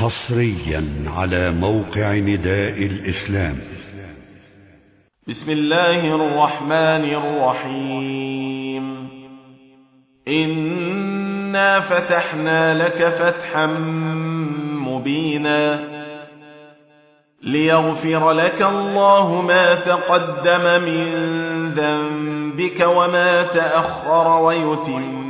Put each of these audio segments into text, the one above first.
حصريا على موقع نداء الإسلام. بسم الله الرحمن الرحيم. إنا فتحنا لك فتحا مبينا ليغفر لك الله ما تقدم من ذنبك وما تأخر ويتم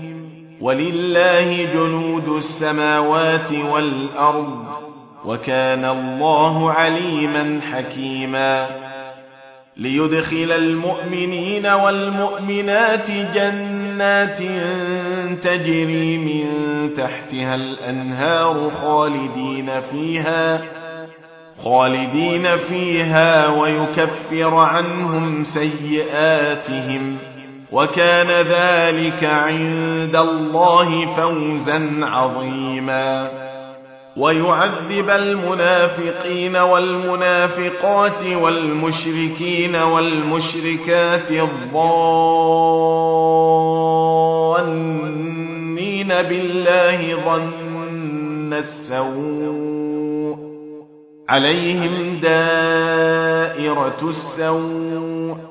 ولله جنود السماوات والأرض وكان الله عليما حكيما. ليدخل المؤمنين والمؤمنات جنات تجري من تحتها الأنهار خالدين فيها خالدين فيها ويكفر عنهم سيئاتهم. وكان ذلك عند الله فوزا عظيما. ويعذب المنافقين والمنافقات والمشركين والمشركات الظانين بالله ظن السوء. عليهم دائرة السوء.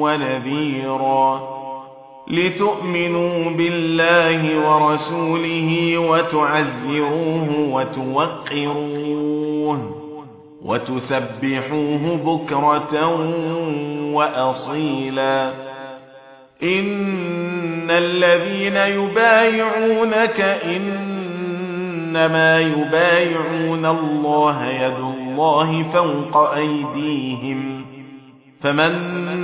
ونذيرا. لتؤمنوا بالله ورسوله وتعزروه وتوقروه وتسبحوه بكرة وأصيلا. إن الذين يبايعونك إنما يبايعون الله يد الله فوق أيديهم. فمن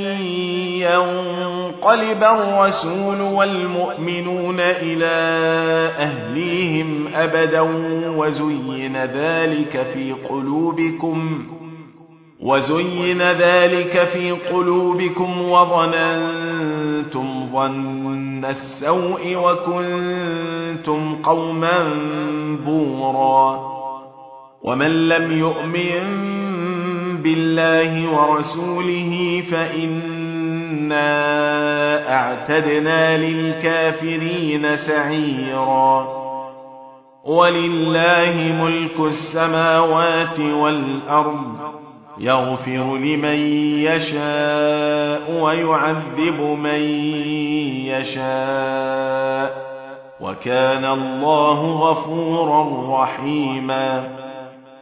ينقلب الرسول والمؤمنون إلى أهليهم أبدا وزين ذلك في قلوبكم وزين ذلك في قلوبكم وظننتم ظن السوء وكنتم قوما بورا. ومن لم يؤمن بالله ورسوله فإنا اعتدنا للكافرين سعيرا. ولله ملك السماوات والأرض. يغفر لمن يشاء ويعذب من يشاء. وكان الله غفورا رحيما.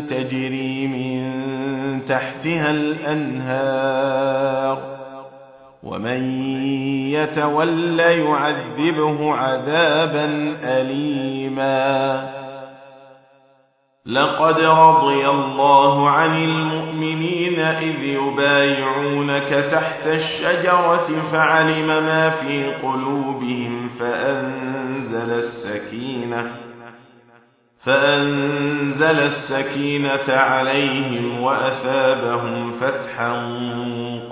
تجري من تحتها الأنهار ومن يتول يعذبه عذابا أليما. لقد رضي الله عن المؤمنين إذ يبايعونك تحت الشجرة فعلم ما في قلوبهم فأنزل السكينة. فأنزل السكينة عليهم وأثابهم فتحا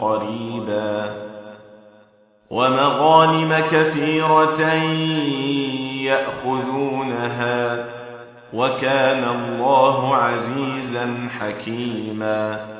قريبا. ومغانم كثيرة يأخذونها وكان الله عزيزا حكيما.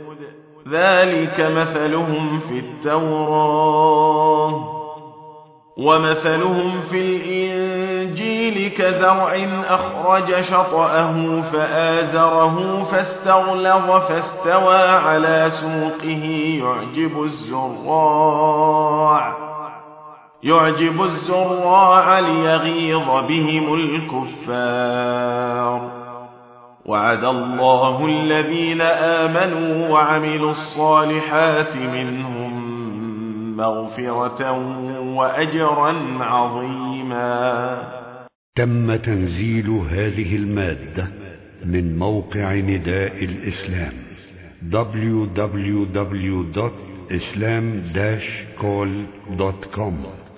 ذلك مثلهم في التوراة ومثلهم في الإنجيل كزرع أخرج شطأه فآزره فاستغلظ فاستوى على سوقه يعجب الزراع يعجب الزراع ليغيظ بهم الكفار وعد الله الذين آمنوا وعملوا الصالحات منهم مغفرة وأجرا عظيما. تم تنزيل هذه المادة من موقع نداء الإسلام www.islam-call.com